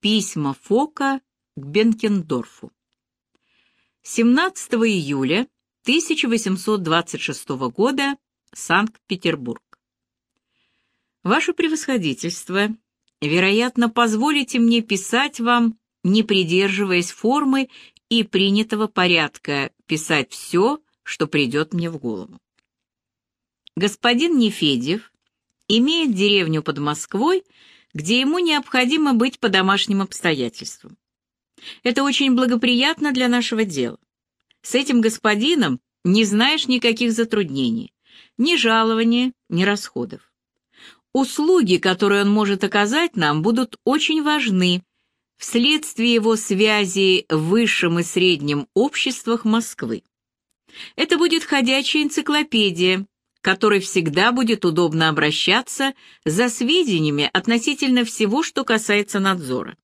Письма Фока к Бенкендорфу. 17 июля 1826 года, Санкт-Петербург. Ваше превосходительство, вероятно, позволите мне писать вам, не придерживаясь формы и принятого порядка, писать все, что придет мне в голову. Господин Нефедев имеет деревню под Москвой, где ему необходимо быть по домашним обстоятельствам. Это очень благоприятно для нашего дела. С этим господином не знаешь никаких затруднений, ни жалования, ни расходов. Услуги, которые он может оказать нам, будут очень важны вследствие его связи в высшем и среднем обществах Москвы. Это будет ходячая энциклопедия, которой всегда будет удобно обращаться за сведениями относительно всего, что касается надзора.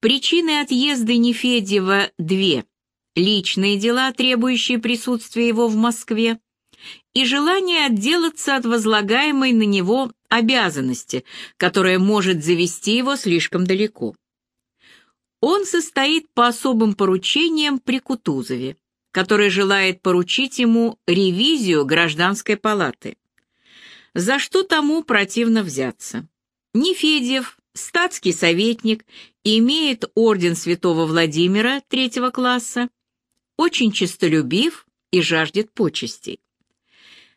Причины отъезда Нефедева две – личные дела, требующие присутствия его в Москве, и желание отделаться от возлагаемой на него обязанности, которая может завести его слишком далеко. Он состоит по особым поручениям при Кутузове, который желает поручить ему ревизию гражданской палаты. За что тому противно взяться? Нефедьев, статский советник, имеет орден святого Владимира третьего класса, очень честолюбив и жаждет почестей.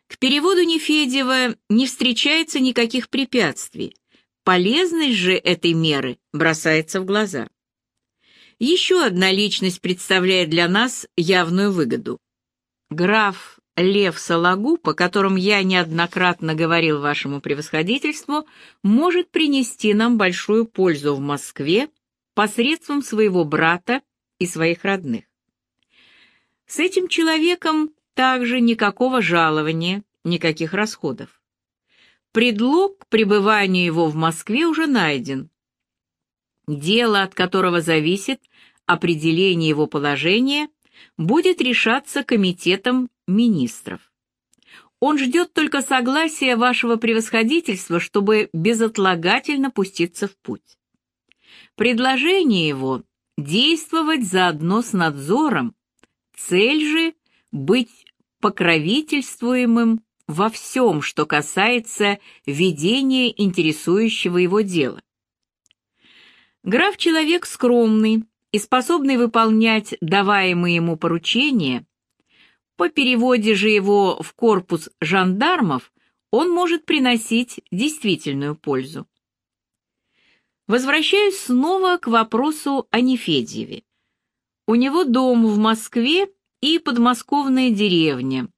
К переводу Нефедева не встречается никаких препятствий. Полезность же этой меры бросается в глаза. Еще одна личность представляет для нас явную выгоду. Граф Лев Салагу, по которому я неоднократно говорил вашему превосходительству, может принести нам большую пользу в Москве посредством своего брата и своих родных. С этим человеком также никакого жалования, никаких расходов. Предлог к пребыванию его в Москве уже найден. Дело, от которого зависит определение его положения, будет решаться комитетом министров. Он ждет только согласия вашего превосходительства, чтобы безотлагательно пуститься в путь. Предложение его – действовать заодно с надзором, цель же – быть покровительствуемым во всем, что касается ведения интересующего его дела. Граф человек скромный и способный выполнять даваемые ему поручения, по переводе же его в корпус жандармов он может приносить действительную пользу. Возвращаюсь снова к вопросу о Нефедьеве. У него дом в Москве и подмосковная деревня,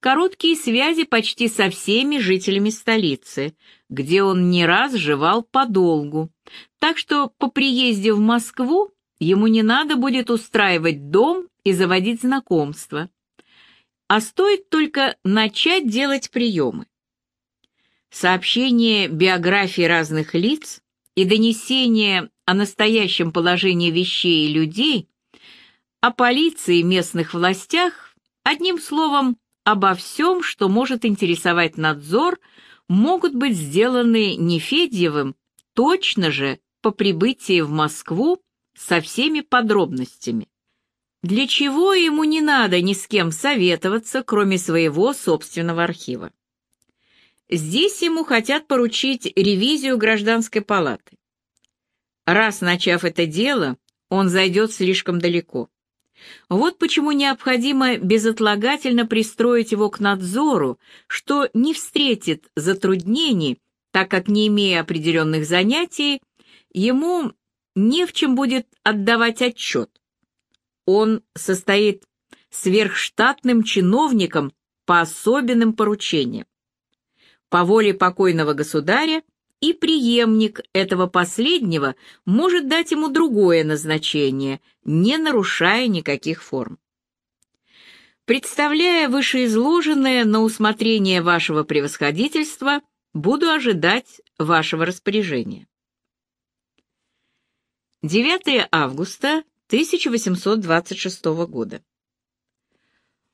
короткие связи почти со всеми жителями столицы, где он не раз жевал подолгу, так что по приезде в Москву ему не надо будет устраивать дом и заводить знакомства, а стоит только начать делать приемы. Сообщение биографии разных лиц и донесение о настоящем положении вещей и людей, о полиции и местных властях, одним словом, обо всем, что может интересовать надзор, могут быть сделаны Нефедьевым точно же по прибытии в Москву со всеми подробностями. Для чего ему не надо ни с кем советоваться, кроме своего собственного архива. Здесь ему хотят поручить ревизию гражданской палаты. Раз начав это дело, он зайдет слишком далеко. Вот почему необходимо безотлагательно пристроить его к надзору, что не встретит затруднений, так как, не имея определенных занятий, ему не в чем будет отдавать отчет. Он состоит сверхштатным чиновником по особенным поручениям. По воле покойного государя и преемник этого последнего может дать ему другое назначение, не нарушая никаких форм. Представляя вышеизложенное на усмотрение вашего превосходительства, буду ожидать вашего распоряжения. 9 августа 1826 года.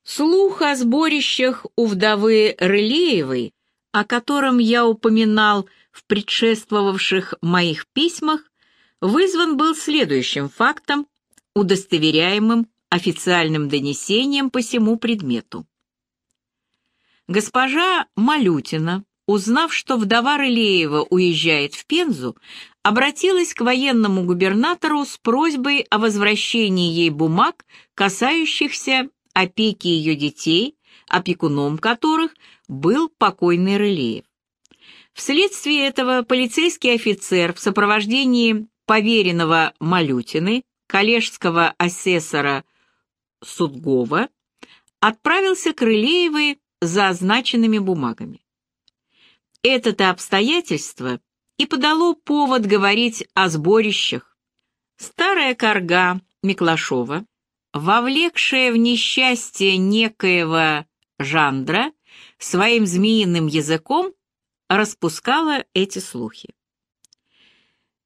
Слух о сборищах у вдовы Рылеевой, о котором я упоминал в предшествовавших моих письмах вызван был следующим фактом, удостоверяемым официальным донесением по всему предмету. Госпожа Малютина, узнав, что вдова Рылеева уезжает в Пензу, обратилась к военному губернатору с просьбой о возвращении ей бумаг, касающихся опеки ее детей, опекуном которых был покойный Рылеев. Вследствие этого полицейский офицер в сопровождении поверенного Малютины, коллежского асессора Судгова, отправился к Рылеевой за означенными бумагами. Это-то обстоятельство и подало повод говорить о сборищах. Старая корга Миклашова, вовлекшая в несчастье некоего Жандра, своим змеиным языком распускала эти слухи.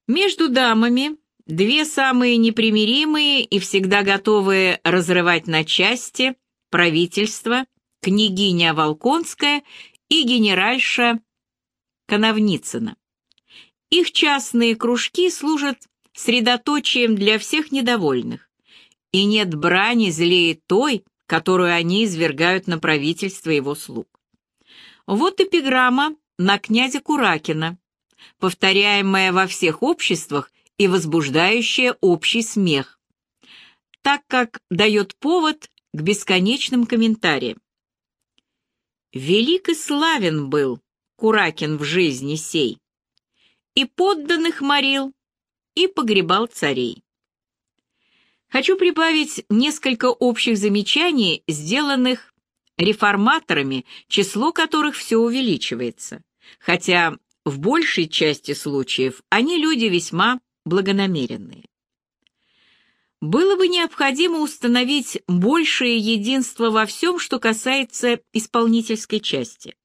Между дамами две самые непримиримые и всегда готовые разрывать на части правительство, княгиня Волконская и генеральша Коновницына. Их частные кружки служат средоточием для всех недовольных, и нет брани злее той, которую они извергают на правительство его слуг. Вот эпиграмма на князя Куракина, повторяемая во всех обществах и возбуждающая общий смех, так как дает повод к бесконечным комментариям. Велик и славен был Куракин в жизни сей, и подданных морил, и погребал царей. Хочу прибавить несколько общих замечаний, сделанных реформаторами, число которых все увеличивается, хотя в большей части случаев они люди весьма благонамеренные. Было бы необходимо установить большее единство во всем, что касается исполнительской части.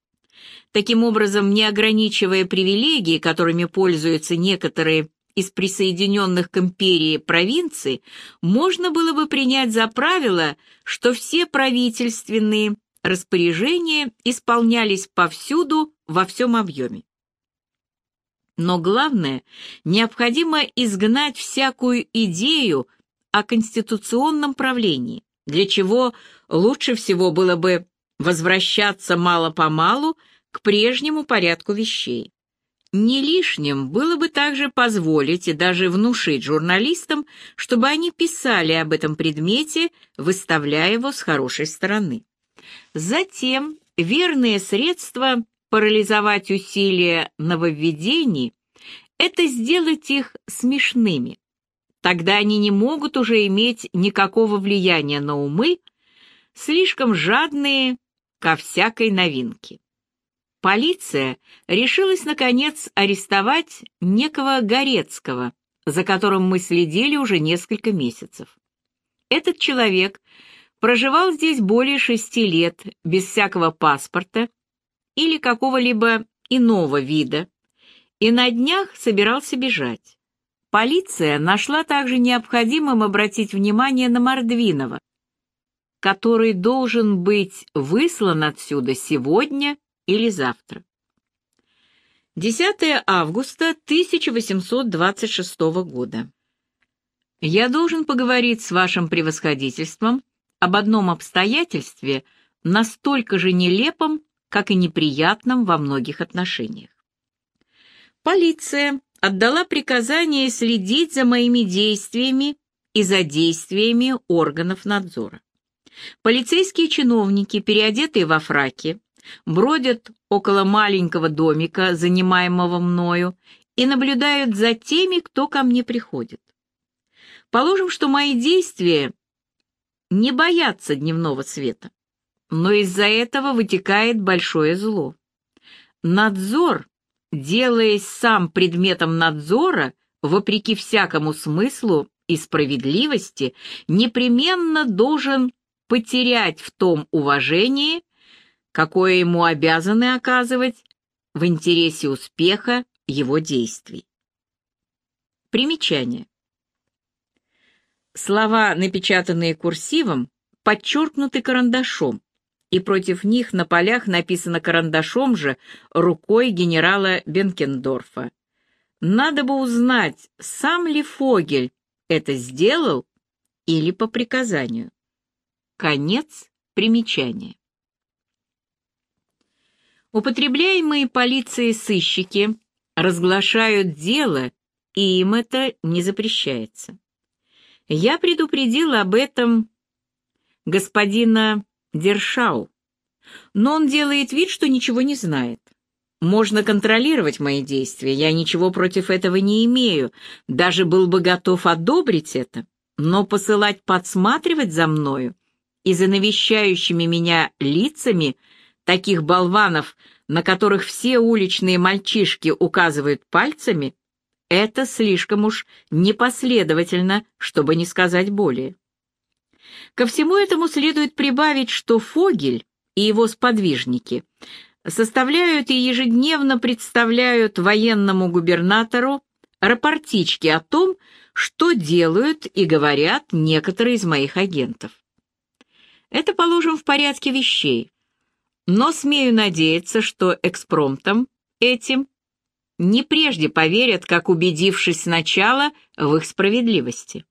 Таким образом, не ограничивая привилегии, которыми пользуются некоторые из присоединенных к империи провинций, можно было бы принять за правило, что все правительственные распоряжения исполнялись повсюду во всем объеме. Но главное, необходимо изгнать всякую идею о конституционном правлении, для чего лучше всего было бы возвращаться мало-помалу к прежнему порядку вещей. Не лишним было бы также позволить и даже внушить журналистам, чтобы они писали об этом предмете, выставляя его с хорошей стороны. Затем верные средства парализовать усилия нововведений – это сделать их смешными. Тогда они не могут уже иметь никакого влияния на умы, слишком жадные ко всякой новинке. Полиция решилась, наконец, арестовать некого Горецкого, за которым мы следили уже несколько месяцев. Этот человек проживал здесь более шести лет, без всякого паспорта или какого-либо иного вида, и на днях собирался бежать. Полиция нашла также необходимым обратить внимание на Мордвинова, который должен быть выслан отсюда сегодня или завтра. 10 августа 1826 года. Я должен поговорить с вашим превосходительством об одном обстоятельстве, настолько же нелепом, как и неприятном во многих отношениях. Полиция отдала приказание следить за моими действиями и за действиями органов надзора. Полицейские чиновники, переодетые во фраки, бродят около маленького домика, занимаемого мною, и наблюдают за теми, кто ко мне приходит. Положим, что мои действия не боятся дневного света, но из-за этого вытекает большое зло. Надзор, делаясь сам предметом надзора, вопреки всякому смыслу и справедливости, непременно должен потерять в том уважении, какое ему обязаны оказывать в интересе успеха его действий. Примечание. Слова, напечатанные курсивом, подчеркнуты карандашом, и против них на полях написано карандашом же рукой генерала Бенкендорфа. Надо бы узнать, сам ли Фогель это сделал или по приказанию. Конец примечания. Употребляемые полицией сыщики разглашают дело, и им это не запрещается. Я предупредил об этом господина Дершау, но он делает вид, что ничего не знает. Можно контролировать мои действия, я ничего против этого не имею, даже был бы готов одобрить это, но посылать подсматривать за мною и за навещающими меня лицами таких болванов, на которых все уличные мальчишки указывают пальцами, это слишком уж непоследовательно, чтобы не сказать более. Ко всему этому следует прибавить, что Фогель и его сподвижники составляют и ежедневно представляют военному губернатору рапортички о том, что делают и говорят некоторые из моих агентов. Это положим в порядке вещей, но смею надеяться, что экспромтом этим не прежде поверят, как убедившись сначала в их справедливости.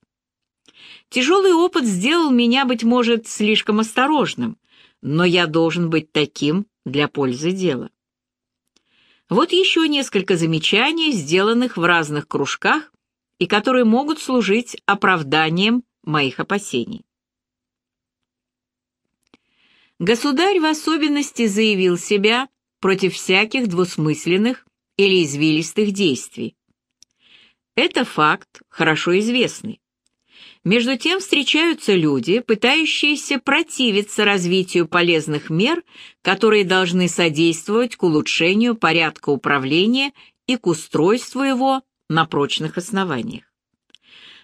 Тяжелый опыт сделал меня, быть может, слишком осторожным, но я должен быть таким для пользы дела. Вот еще несколько замечаний, сделанных в разных кружках и которые могут служить оправданием моих опасений. Государь в особенности заявил себя против всяких двусмысленных или извилистых действий. Это факт, хорошо известный. Между тем встречаются люди, пытающиеся противиться развитию полезных мер, которые должны содействовать к улучшению порядка управления и к устройству его на прочных основаниях.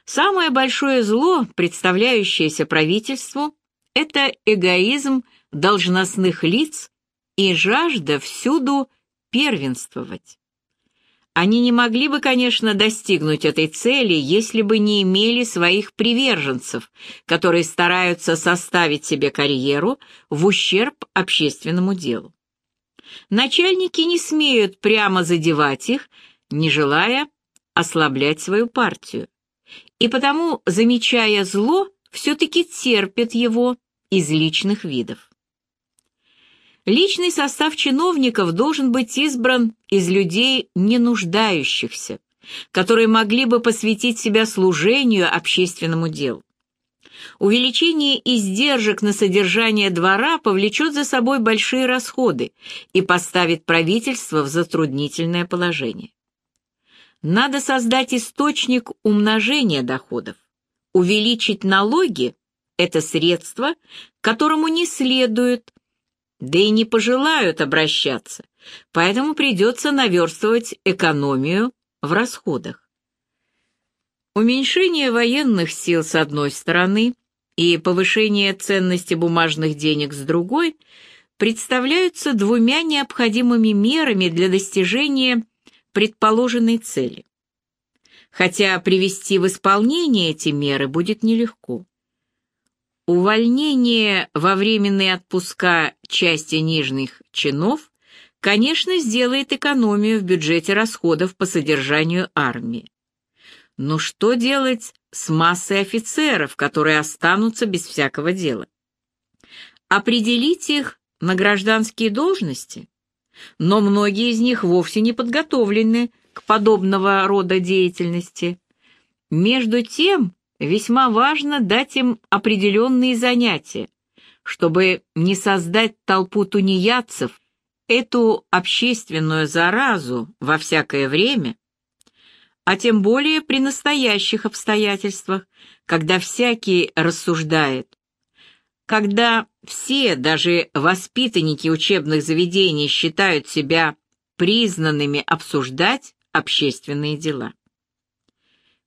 Самое большое зло, представляющееся правительству, это эгоизм должностных лиц и жажда всюду первенствовать. Они не могли бы, конечно, достигнуть этой цели, если бы не имели своих приверженцев, которые стараются составить себе карьеру в ущерб общественному делу. Начальники не смеют прямо задевать их, не желая ослаблять свою партию, и потому, замечая зло, все-таки терпят его из личных видов. Личный состав чиновников должен быть избран из людей, не нуждающихся, которые могли бы посвятить себя служению общественному делу. Увеличение издержек на содержание двора повлечет за собой большие расходы и поставит правительство в затруднительное положение. Надо создать источник умножения доходов. Увеличить налоги – это средство, которому не следует да и не пожелают обращаться, поэтому придется наверстывать экономию в расходах. Уменьшение военных сил с одной стороны и повышение ценности бумажных денег с другой представляются двумя необходимыми мерами для достижения предположенной цели. Хотя привести в исполнение эти меры будет нелегко. Увольнение во временные отпуска части нижних чинов, конечно, сделает экономию в бюджете расходов по содержанию армии. Но что делать с массой офицеров, которые останутся без всякого дела? Определить их на гражданские должности? Но многие из них вовсе не подготовлены к подобного рода деятельности. Между тем, весьма важно дать им определенные занятия, чтобы не создать толпу тунеядцев, эту общественную заразу во всякое время, а тем более при настоящих обстоятельствах, когда всякий рассуждает, когда все, даже воспитанники учебных заведений, считают себя признанными обсуждать общественные дела.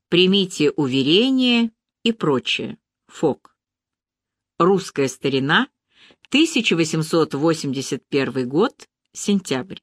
Примите уверение и прочее. Фок. Русская старина, 1881 год, сентябрь.